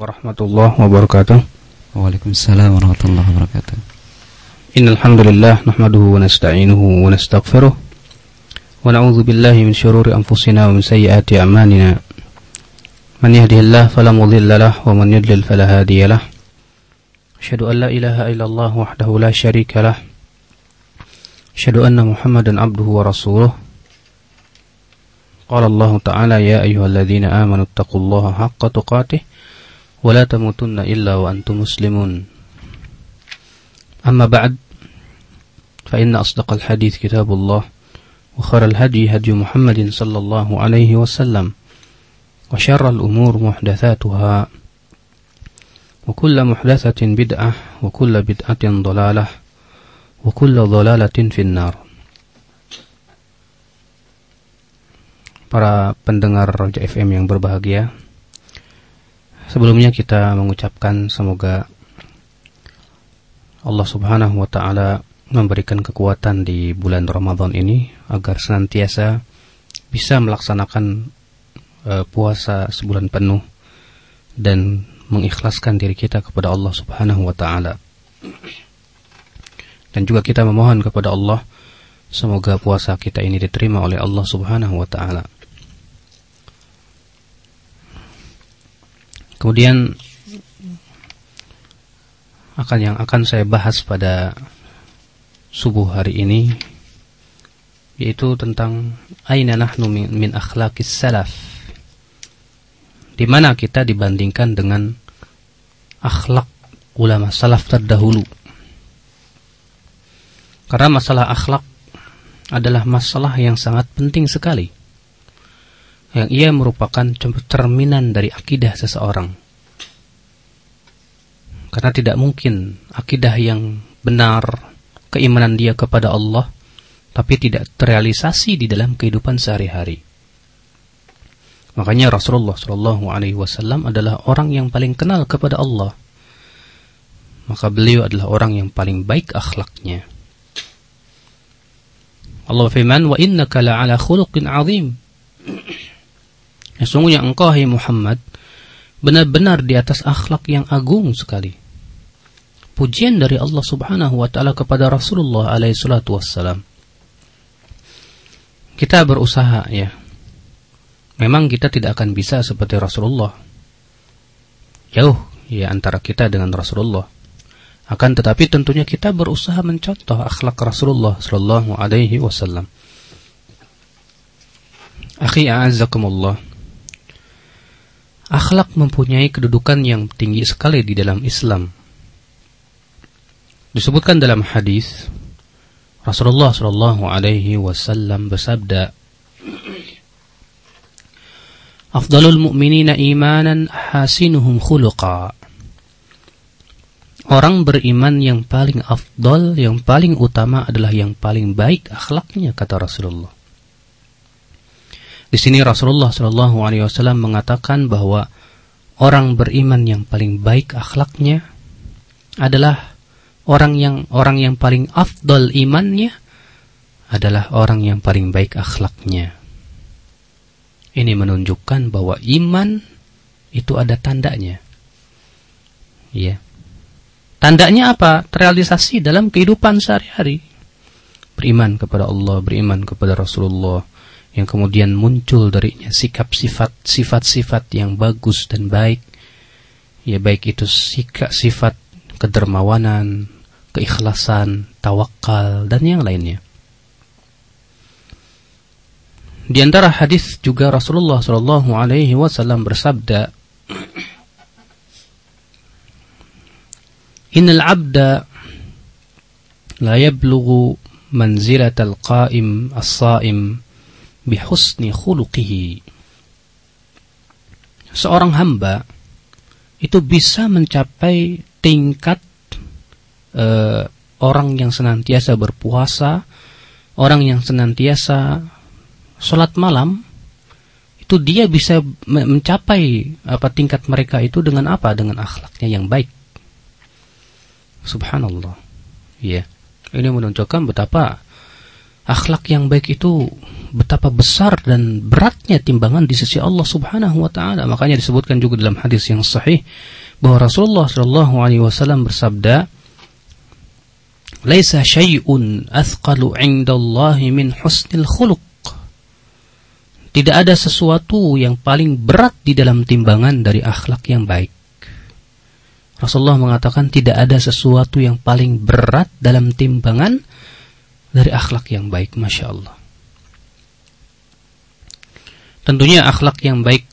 ورحمة الله وبركاته. وعليكم السلام ورحمة الله وبركاته. إن الحمد لله نحمده ونستعينه ونستغفره ونعوذ بالله من شرور أنفسنا ومن سيئات أعمالنا. من يهده الله فلا مضل له ومن يضلل فلا هادي له. أشهد أن لا إله إلا الله وحده لا شريك له. أشهد أن محمدا عبده ورسوله. قال الله تعالى يا أيها الذين آمنوا اتقوا الله حق تقاته ولا تموتن إلا وأنتم مسلمون أما بعد فإن أصدق الحديث كتاب الله وخير الهدي هدي محمد صلى الله عليه وسلم وشر الأمور محدثاتها وكل محدثة بدعة وكل بدعة ضلالة وكل ضلالة في النار Para pendengar Roja FM yang berbahagia Sebelumnya kita mengucapkan semoga Allah Subhanahu wa taala memberikan kekuatan di bulan Ramadan ini agar senantiasa bisa melaksanakan uh, puasa sebulan penuh dan mengikhlaskan diri kita kepada Allah Subhanahu wa taala. Dan juga kita memohon kepada Allah semoga puasa kita ini diterima oleh Allah Subhanahu wa taala. Kemudian akan yang akan saya bahas pada subuh hari ini yaitu tentang aina nahnu min, min akhlaqis salaf. Di mana kita dibandingkan dengan akhlak ulama salaf terdahulu. Karena masalah akhlak adalah masalah yang sangat penting sekali yang ia merupakan cerminan dari akidah seseorang. Karena tidak mungkin akidah yang benar, keimanan dia kepada Allah, tapi tidak terrealisasi di dalam kehidupan sehari-hari. Makanya Rasulullah Shallallahu Alaihi Wasallam adalah orang yang paling kenal kepada Allah. Maka beliau adalah orang yang paling baik akhlaknya. Allah firman, wa innaka la'ala khuluqin azim. Sesungguhnya engkau hai Muhammad benar-benar di atas akhlak yang agung sekali. Pujian dari Allah Subhanahu wa taala kepada Rasulullah alaihi salatu wassalam. Kita berusaha ya. Memang kita tidak akan bisa seperti Rasulullah. Jauh ya antara kita dengan Rasulullah. Akan tetapi tentunya kita berusaha mencontoh akhlak Rasulullah sallallahu alaihi wasallam. Akhi a'azzakumullah akhlak mempunyai kedudukan yang tinggi sekali di dalam Islam. Disebutkan dalam hadis Rasulullah Shallallahu Alaihi Wasallam bersabda, "Afdalul mu'minina imanan hasinuhum khuluqa." Orang beriman yang paling afdal, yang paling utama adalah yang paling baik akhlaknya, kata Rasulullah. Di sini Rasulullah Shallallahu Alaihi Wasallam mengatakan bahwa orang beriman yang paling baik akhlaknya adalah orang yang orang yang paling afdol imannya adalah orang yang paling baik akhlaknya. Ini menunjukkan bahwa iman itu ada tandanya. Ya. Tandanya apa? Terrealisasi dalam kehidupan sehari-hari. Beriman kepada Allah, beriman kepada Rasulullah, yang kemudian muncul darinya sikap sifat sifat-sifat yang bagus dan baik. Ya baik itu sikap sifat kedermawanan keikhlasan tawakal dan yang lainnya. Di antara hadis juga Rasulullah Shallallahu Alaihi Wasallam bersabda Innal abda la yablughu manzilatal qaim as-saim bihusni khuluqihi. Seorang hamba itu bisa mencapai tingkat uh, orang yang senantiasa berpuasa, orang yang senantiasa sholat malam, itu dia bisa mencapai apa tingkat mereka itu dengan apa? Dengan akhlaknya yang baik. Subhanallah. Ya. Ini menunjukkan betapa akhlak yang baik itu betapa besar dan beratnya timbangan di sisi Allah Subhanahu wa taala. Makanya disebutkan juga dalam hadis yang sahih bahwa Rasulullah Shallallahu alaihi wasallam bersabda, "Laisa syai'un athqalu 'indallahi min husnil khuluq." Tidak ada sesuatu yang paling berat di dalam timbangan dari akhlak yang baik. Rasulullah mengatakan tidak ada sesuatu yang paling berat dalam timbangan dari akhlak yang baik, masya Allah. Tentunya akhlak yang baik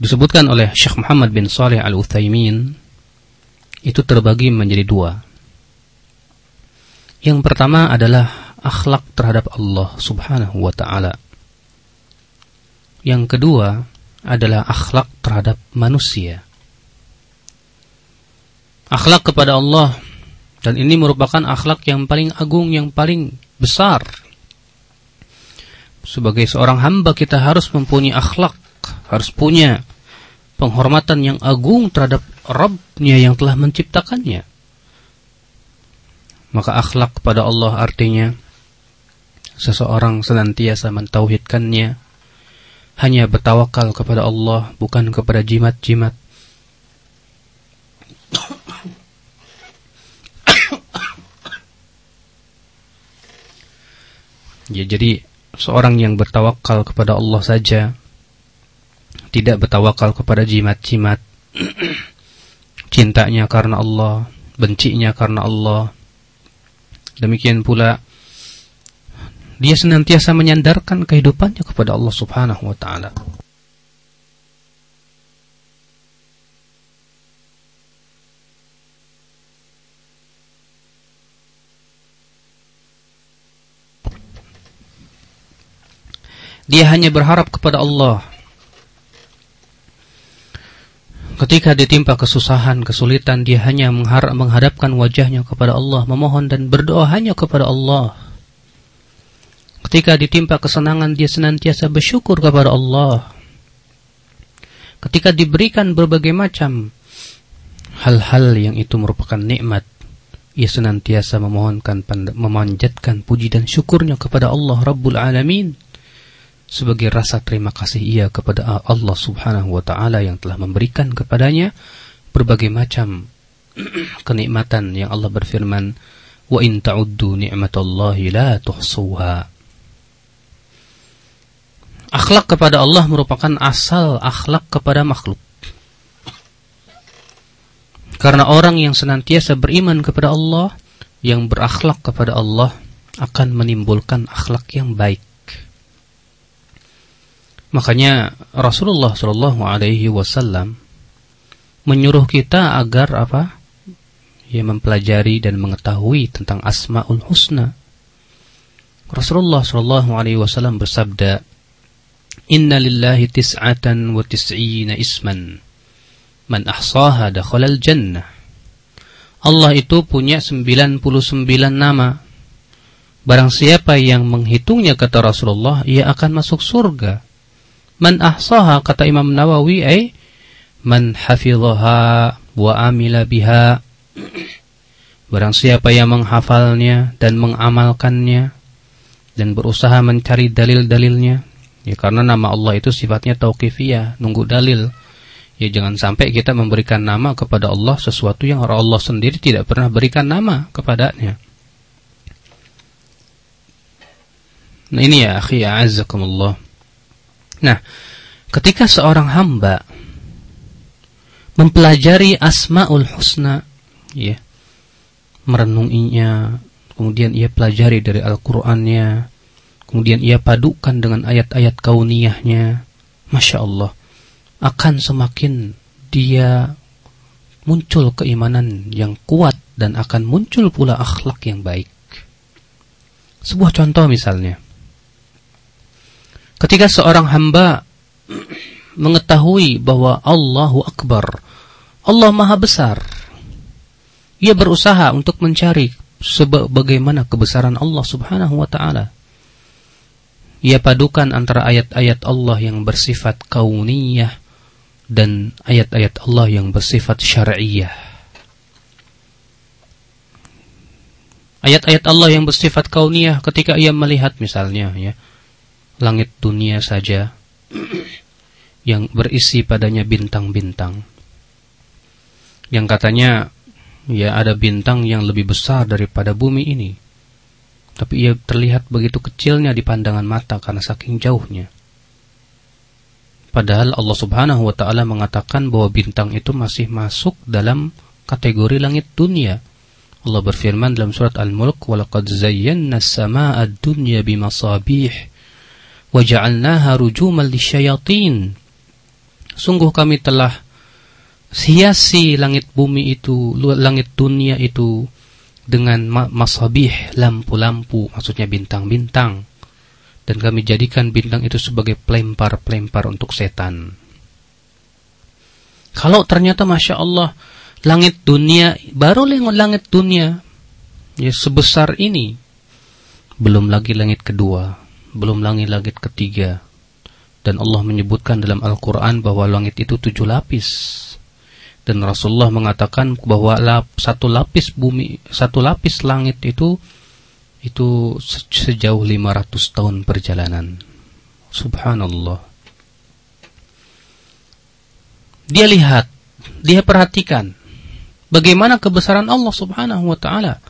disebutkan oleh Syekh Muhammad bin Saleh Al Utsaimin itu terbagi menjadi dua. Yang pertama adalah akhlak terhadap Allah Subhanahu wa taala. Yang kedua adalah akhlak terhadap manusia. Akhlak kepada Allah dan ini merupakan akhlak yang paling agung, yang paling besar. Sebagai seorang hamba kita harus mempunyai akhlak, harus punya penghormatan yang agung terhadap Rabbnya yang telah menciptakannya. Maka akhlak kepada Allah artinya seseorang senantiasa mentauhidkannya, hanya bertawakal kepada Allah, bukan kepada jimat-jimat. Ya, jadi seorang yang bertawakal kepada Allah saja tidak bertawakal kepada jimat-jimat cintanya karena Allah bencinya karena Allah. Demikian pula dia senantiasa menyandarkan kehidupannya kepada Allah Subhanahu wa taala Dia hanya berharap kepada Allah. Ketika ditimpa kesusahan, kesulitan, dia hanya mengharap, menghadapkan wajahnya kepada Allah, memohon dan berdoa hanya kepada Allah. Ketika ditimpa kesenangan, dia senantiasa bersyukur kepada Allah. Ketika diberikan berbagai macam hal-hal yang itu merupakan nikmat, ia senantiasa memohonkan, memanjatkan puji dan syukurnya kepada Allah Rabbul Alamin sebagai rasa terima kasih ia kepada Allah Subhanahu wa taala yang telah memberikan kepadanya berbagai macam kenikmatan yang Allah berfirman wa in ta'uddu ni'matallahi la tuhsuha. Akhlak kepada Allah merupakan asal akhlak kepada makhluk. Karena orang yang senantiasa beriman kepada Allah yang berakhlak kepada Allah akan menimbulkan akhlak yang baik Makanya Rasulullah Shallallahu Alaihi Wasallam menyuruh kita agar apa? Ya mempelajari dan mengetahui tentang Asmaul Husna. Rasulullah Shallallahu Alaihi Wasallam bersabda, Inna lillahi tis'atan wa tis'ina isman. Man ahsaha dakhalal jannah. Allah itu punya 99 nama. Barang siapa yang menghitungnya kata Rasulullah, ia akan masuk surga. Man ahsaha kata Imam Nawawi ay man hafidhaha wa amila biha. Barang siapa yang menghafalnya dan mengamalkannya dan berusaha mencari dalil-dalilnya. Ya karena nama Allah itu sifatnya tauqifiyah, nunggu dalil. Ya jangan sampai kita memberikan nama kepada Allah sesuatu yang Allah sendiri tidak pernah berikan nama kepadanya. Nah ini ya akhi a'azzakumullah. Nah, ketika seorang hamba mempelajari Asmaul Husna, ya, merenunginya, kemudian ia pelajari dari Al-Qur'annya, kemudian ia padukan dengan ayat-ayat kauniyahnya, Masya Allah, akan semakin dia muncul keimanan yang kuat dan akan muncul pula akhlak yang baik. Sebuah contoh misalnya, Ketika seorang hamba mengetahui bahwa Allahu Akbar, Allah Maha Besar, ia berusaha untuk mencari sebagaimana kebesaran Allah Subhanahu wa taala. Ia padukan antara ayat-ayat Allah yang bersifat kauniyah dan ayat-ayat Allah yang bersifat syar'iyah. Ayat-ayat Allah yang bersifat kauniyah ketika ia melihat misalnya ya langit dunia saja yang berisi padanya bintang-bintang. Yang katanya ya ada bintang yang lebih besar daripada bumi ini. Tapi ia terlihat begitu kecilnya di pandangan mata karena saking jauhnya. Padahal Allah Subhanahu wa taala mengatakan bahwa bintang itu masih masuk dalam kategori langit dunia. Allah berfirman dalam surat Al-Mulk, "Wa laqad zayyana as-samaa'a ad-dunya bimasabih ja'alnaha rujuman lisyayatin." Sungguh kami telah hiasi langit bumi itu, langit dunia itu dengan masabih, lampu-lampu, maksudnya bintang-bintang dan kami jadikan bintang itu sebagai pelempar-pelempar untuk setan. Kalau ternyata Masya Allah langit dunia, baru langit dunia ya sebesar ini, belum lagi langit kedua, belum lagi langit ketiga, dan Allah menyebutkan dalam Al-Quran bahwa langit itu tujuh lapis. Dan Rasulullah mengatakan bahwa satu lapis bumi, satu lapis langit itu itu sejauh 500 tahun perjalanan. Subhanallah. Dia lihat, dia perhatikan bagaimana kebesaran Allah Subhanahu wa taala.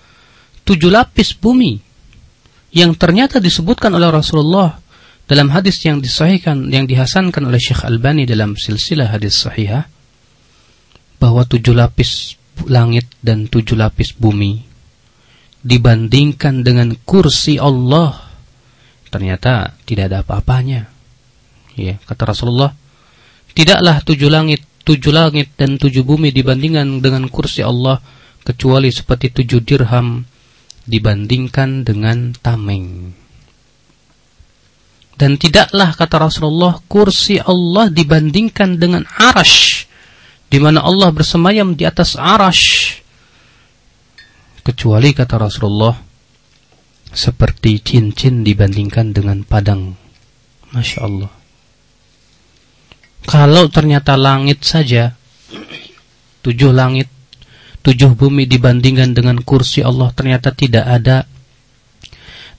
Tujuh lapis bumi yang ternyata disebutkan oleh Rasulullah dalam hadis yang disahihkan yang dihasankan oleh Syekh Albani dalam silsilah hadis sahihah bahwa tujuh lapis langit dan tujuh lapis bumi dibandingkan dengan kursi Allah ternyata tidak ada apa-apanya. Ya, kata Rasulullah, tidaklah tujuh langit, tujuh langit dan tujuh bumi dibandingkan dengan kursi Allah kecuali seperti tujuh dirham dibandingkan dengan tameng. Dan tidaklah kata Rasulullah kursi Allah dibandingkan dengan arash di mana Allah bersemayam di atas arash kecuali kata Rasulullah seperti cincin dibandingkan dengan padang. Masya Allah. Kalau ternyata langit saja, tujuh langit, tujuh bumi dibandingkan dengan kursi Allah ternyata tidak ada,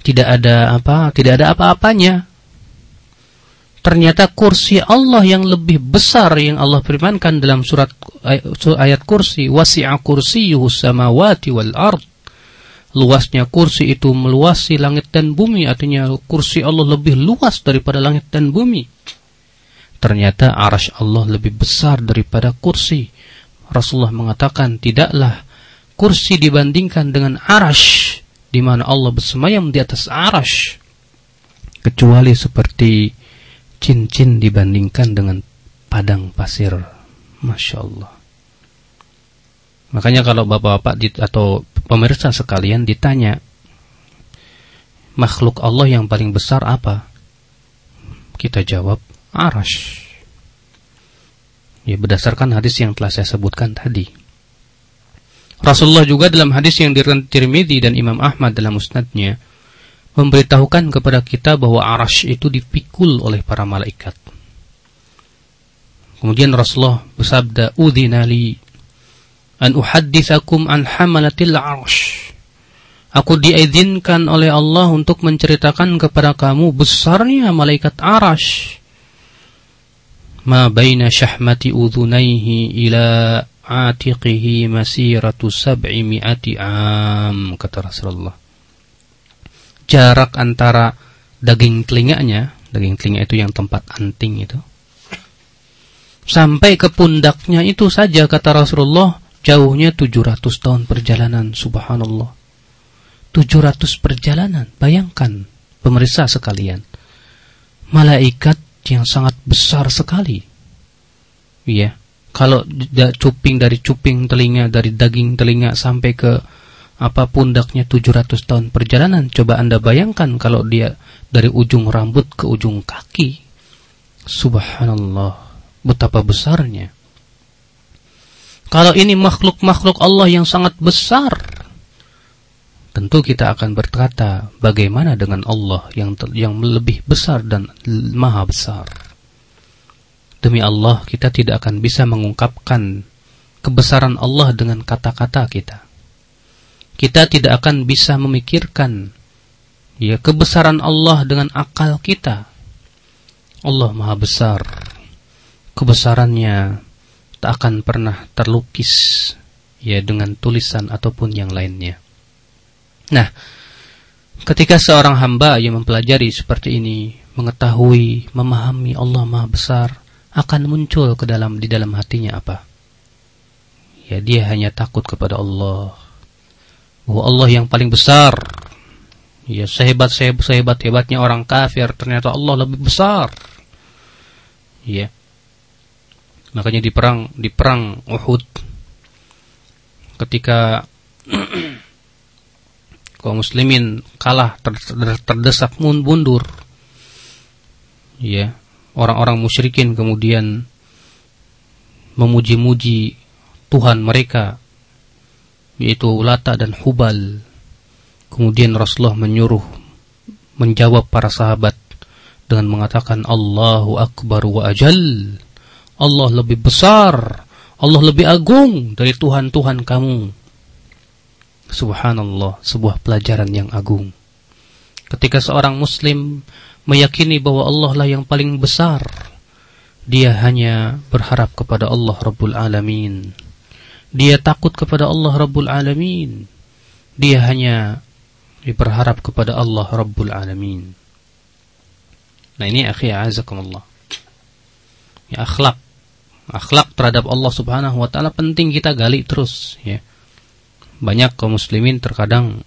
tidak ada apa, tidak ada apa-apanya. Ternyata kursi Allah yang lebih besar yang Allah firmankan dalam surat ayat kursi wasi'a kursiyuhu samawati wal ard. Luasnya kursi itu meluasi langit dan bumi artinya kursi Allah lebih luas daripada langit dan bumi. Ternyata arash Allah lebih besar daripada kursi Rasulullah mengatakan tidaklah kursi dibandingkan dengan arash di mana Allah bersemayam di atas arash kecuali seperti cincin dibandingkan dengan padang pasir. Masya Allah. Makanya kalau bapak-bapak atau pemirsa sekalian ditanya, makhluk Allah yang paling besar apa? Kita jawab, arash. Ya, berdasarkan hadis yang telah saya sebutkan tadi. Rasulullah juga dalam hadis yang diriwayatkan Tirmidzi dan Imam Ahmad dalam musnadnya memberitahukan kepada kita bahwa arash itu dipikul oleh para malaikat. Kemudian Rasulullah bersabda, "Udzina li an uhadditsakum an hamalatil arash." Aku diizinkan oleh Allah untuk menceritakan kepada kamu besarnya malaikat arash. Ma baina syahmati udhunaihi ila atiqihi masiratu sab'i mi'ati am kata Rasulullah. Jarak antara daging telinganya, daging telinga itu yang tempat anting itu, sampai ke pundaknya itu saja kata Rasulullah jauhnya 700 tahun perjalanan subhanallah. 700 perjalanan bayangkan pemeriksa sekalian. Malaikat yang sangat besar sekali iya kalau cuping dari cuping telinga dari daging telinga sampai ke apa pundaknya 700 tahun perjalanan. Coba Anda bayangkan kalau dia dari ujung rambut ke ujung kaki. Subhanallah, betapa besarnya. Kalau ini makhluk-makhluk Allah yang sangat besar, tentu kita akan berkata, bagaimana dengan Allah yang yang lebih besar dan maha besar? Demi Allah, kita tidak akan bisa mengungkapkan kebesaran Allah dengan kata-kata kita kita tidak akan bisa memikirkan ya kebesaran Allah dengan akal kita. Allah Maha Besar. Kebesarannya tak akan pernah terlukis ya dengan tulisan ataupun yang lainnya. Nah, ketika seorang hamba yang mempelajari seperti ini, mengetahui, memahami Allah Maha Besar, akan muncul ke dalam di dalam hatinya apa? Ya, dia hanya takut kepada Allah. Bahwa Allah yang paling besar. Ya, sehebat sehebat sehebat hebatnya orang kafir, ternyata Allah lebih besar. Ya. Makanya di perang di perang Uhud ketika kaum muslimin kalah ter, ter, terdesak mundur. Ya orang-orang musyrikin kemudian memuji-muji Tuhan mereka yaitu Lata dan Hubal. Kemudian Rasulullah menyuruh menjawab para sahabat dengan mengatakan Allahu Akbar wa ajal. Allah lebih besar, Allah lebih agung dari Tuhan-Tuhan kamu. Subhanallah, sebuah pelajaran yang agung. Ketika seorang muslim meyakini bahwa Allah lah yang paling besar, dia hanya berharap kepada Allah Rabbul Alamin. Dia takut kepada Allah Rabbul Alamin. Dia hanya berharap kepada Allah Rabbul Alamin. Nah ini akhi azakumullah. Ya akhlak akhlak terhadap Allah Subhanahu wa taala penting kita gali terus ya. Banyak kaum muslimin terkadang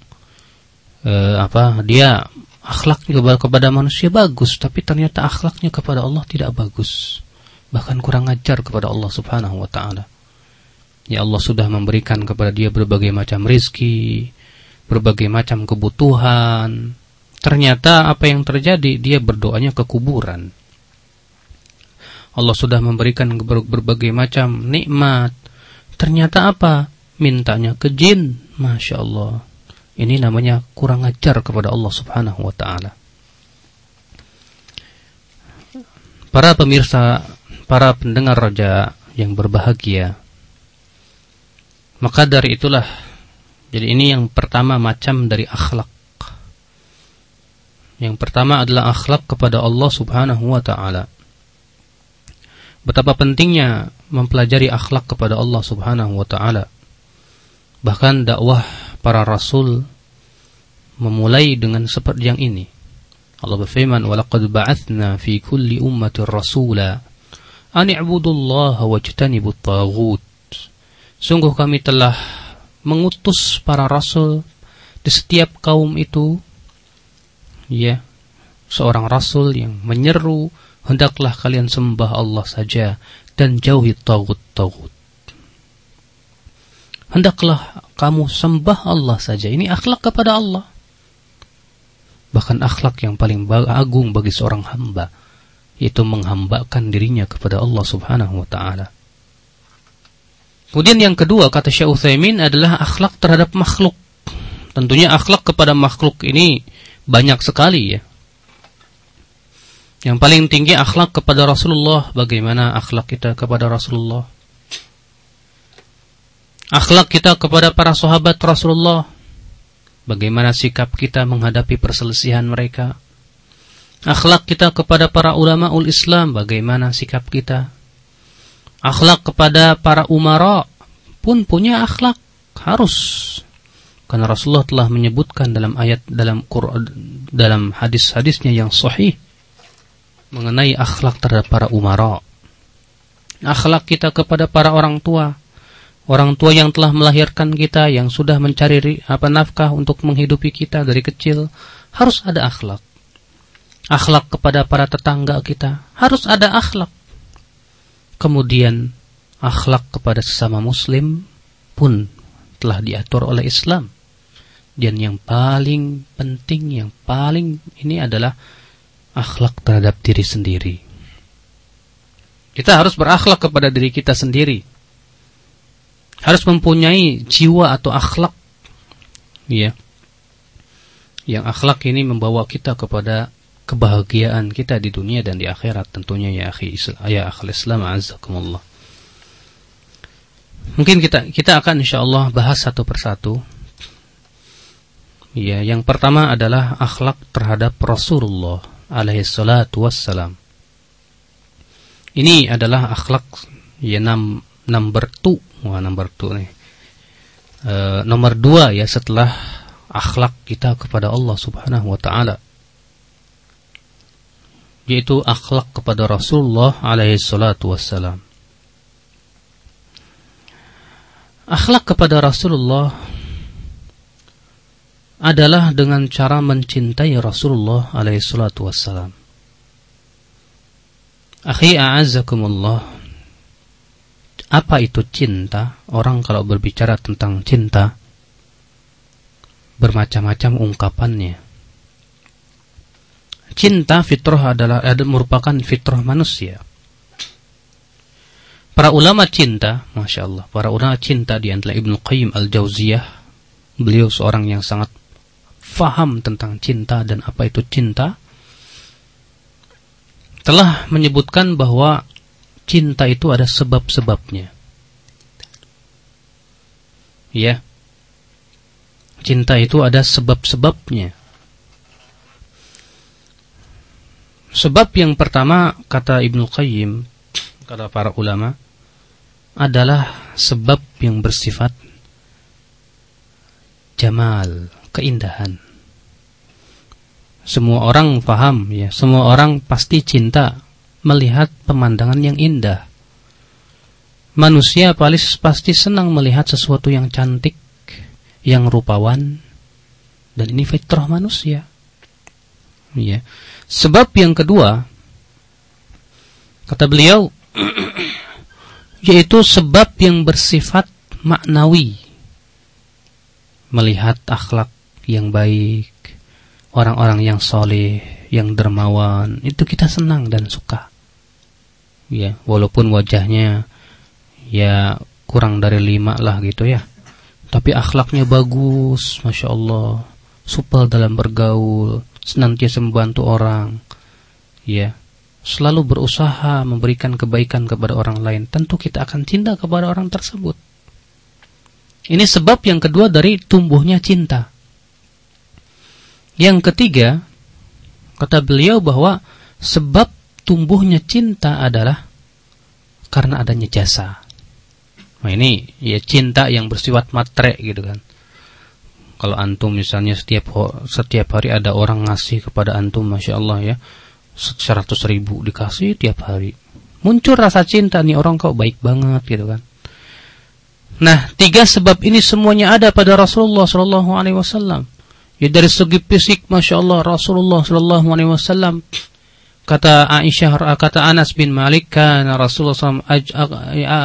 eh, apa dia akhlaknya kepada, manusia bagus tapi ternyata akhlaknya kepada Allah tidak bagus. Bahkan kurang ajar kepada Allah Subhanahu wa taala. Ya Allah sudah memberikan kepada dia berbagai macam rizki, berbagai macam kebutuhan. Ternyata apa yang terjadi dia berdoanya ke kuburan Allah sudah memberikan berbagai macam nikmat. Ternyata apa? Mintanya ke jin. Masya Allah. Ini namanya kurang ajar kepada Allah subhanahu wa ta'ala. Para pemirsa, para pendengar raja yang berbahagia. Maka dari itulah, jadi ini yang pertama macam dari akhlak. Yang pertama adalah akhlak kepada Allah subhanahu wa ta'ala betapa pentingnya mempelajari akhlak kepada Allah Subhanahu wa taala. Bahkan dakwah para rasul memulai dengan seperti yang ini. Allah berfirman, "Wa laqad ba'atsna fi kulli ummatin rasula an i'budullaha wajtanibut taghut." Sungguh kami telah mengutus para rasul di setiap kaum itu ya seorang rasul yang menyeru hendaklah kalian sembah Allah saja dan jauhi tagut-tagut. Hendaklah kamu sembah Allah saja. Ini akhlak kepada Allah. Bahkan akhlak yang paling agung bagi seorang hamba itu menghambakan dirinya kepada Allah Subhanahu wa taala. Kemudian yang kedua kata Syekh Utsaimin adalah akhlak terhadap makhluk. Tentunya akhlak kepada makhluk ini banyak sekali ya. Yang paling tinggi akhlak kepada Rasulullah. Bagaimana akhlak kita kepada Rasulullah? Akhlak kita kepada para sahabat Rasulullah. Bagaimana sikap kita menghadapi perselisihan mereka? Akhlak kita kepada para ulama ul Islam, bagaimana sikap kita? Akhlak kepada para umara pun punya akhlak, harus. Karena Rasulullah telah menyebutkan dalam ayat dalam Quran dalam hadis-hadisnya yang sahih mengenai akhlak terhadap para umara. Akhlak kita kepada para orang tua. Orang tua yang telah melahirkan kita, yang sudah mencari apa nafkah untuk menghidupi kita dari kecil, harus ada akhlak. Akhlak kepada para tetangga kita, harus ada akhlak. Kemudian, akhlak kepada sesama muslim pun telah diatur oleh Islam. Dan yang paling penting, yang paling ini adalah akhlak terhadap diri sendiri. Kita harus berakhlak kepada diri kita sendiri. Harus mempunyai jiwa atau akhlak. Ya. Yang akhlak ini membawa kita kepada kebahagiaan kita di dunia dan di akhirat tentunya ya akhi Islam, ya akhil Islam azakumullah. Mungkin kita kita akan insyaallah bahas satu persatu Ya, yang pertama adalah akhlak terhadap Rasulullah alaihi salatu wassalam. Ini adalah akhlak ya nam number two, wah number nih. E, nomor dua ya setelah akhlak kita kepada Allah Subhanahu wa taala. Yaitu akhlak kepada Rasulullah alaihi salatu wassalam. Akhlak kepada Rasulullah adalah dengan cara mencintai Rasulullah alaihi salatu wassalam. Akhi a'azzakumullah. Apa itu cinta? Orang kalau berbicara tentang cinta bermacam-macam ungkapannya. Cinta fitrah adalah merupakan fitrah manusia. Para ulama cinta, masya Allah, para ulama cinta di antara Ibnu Qayyim al Jauziyah, beliau seorang yang sangat faham tentang cinta dan apa itu cinta, telah menyebutkan bahwa cinta itu ada sebab-sebabnya. Ya, cinta itu ada sebab-sebabnya. Sebab yang pertama kata Ibnu Qayyim, kata para ulama, adalah sebab yang bersifat jamal, keindahan. Semua orang paham ya, semua orang pasti cinta melihat pemandangan yang indah. Manusia paling pasti senang melihat sesuatu yang cantik, yang rupawan, dan ini fitrah manusia. Ya. Sebab yang kedua, kata beliau, yaitu sebab yang bersifat maknawi melihat akhlak yang baik orang-orang yang soleh yang dermawan itu kita senang dan suka ya walaupun wajahnya ya kurang dari lima lah gitu ya tapi akhlaknya bagus masya Allah supel dalam bergaul senantiasa membantu orang ya selalu berusaha memberikan kebaikan kepada orang lain, tentu kita akan cinta kepada orang tersebut. Ini sebab yang kedua dari tumbuhnya cinta. Yang ketiga, kata beliau bahwa sebab tumbuhnya cinta adalah karena adanya jasa. Nah ini ya cinta yang bersifat matre gitu kan. Kalau antum misalnya setiap setiap hari ada orang ngasih kepada antum, masya Allah ya, seratus ribu dikasih tiap hari muncul rasa cinta nih orang kok baik banget gitu kan nah tiga sebab ini semuanya ada pada Rasulullah Shallallahu Alaihi Wasallam ya dari segi fisik masya Allah Rasulullah Shallallahu Alaihi Wasallam kata Aisyah kata Anas bin Malik kan Rasulullah SAW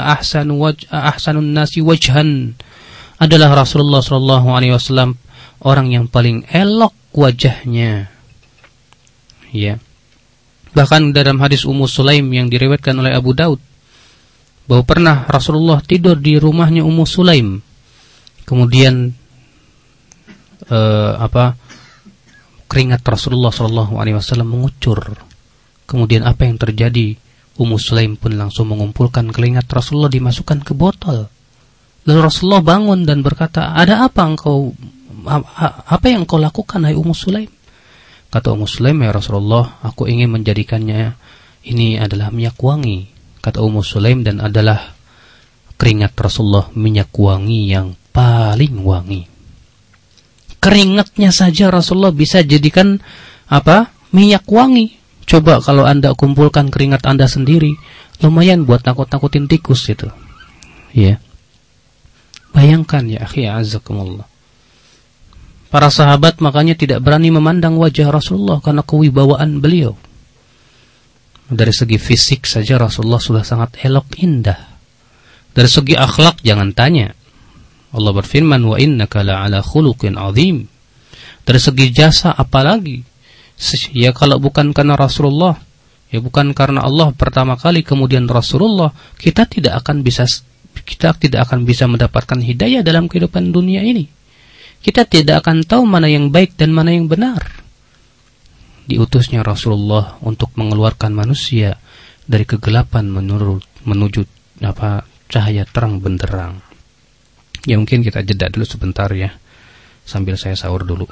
ahsan waj ahsanun nasi wajhan adalah Rasulullah Shallallahu Alaihi Wasallam orang yang paling elok wajahnya ya Bahkan dalam hadis Ummu Sulaim yang diriwayatkan oleh Abu Daud bahwa pernah Rasulullah tidur di rumahnya Ummu Sulaim. Kemudian uh, apa keringat Rasulullah Shallallahu alaihi wasallam mengucur. Kemudian apa yang terjadi? Ummu Sulaim pun langsung mengumpulkan keringat Rasulullah dimasukkan ke botol. Lalu Rasulullah bangun dan berkata, "Ada apa engkau apa yang kau lakukan hai Ummu Sulaim?" Kata Muslim ya Rasulullah, aku ingin menjadikannya ini adalah minyak wangi. Kata Ummu Sulaim dan adalah keringat Rasulullah minyak wangi yang paling wangi. Keringatnya saja Rasulullah bisa jadikan apa? Minyak wangi. Coba kalau Anda kumpulkan keringat Anda sendiri, lumayan buat takut-takutin tikus itu. Ya. Bayangkan ya akhi azakumullah. Para sahabat makanya tidak berani memandang wajah Rasulullah karena kewibawaan beliau. Dari segi fisik saja Rasulullah sudah sangat elok indah. Dari segi akhlak jangan tanya. Allah berfirman wa innaka la'ala khuluqin azim. Dari segi jasa apalagi? Ya kalau bukan karena Rasulullah, ya bukan karena Allah pertama kali kemudian Rasulullah, kita tidak akan bisa kita tidak akan bisa mendapatkan hidayah dalam kehidupan dunia ini kita tidak akan tahu mana yang baik dan mana yang benar. Diutusnya Rasulullah untuk mengeluarkan manusia dari kegelapan menurut menuju apa cahaya terang benderang. Ya mungkin kita jeda dulu sebentar ya. sambil saya sahur dulu.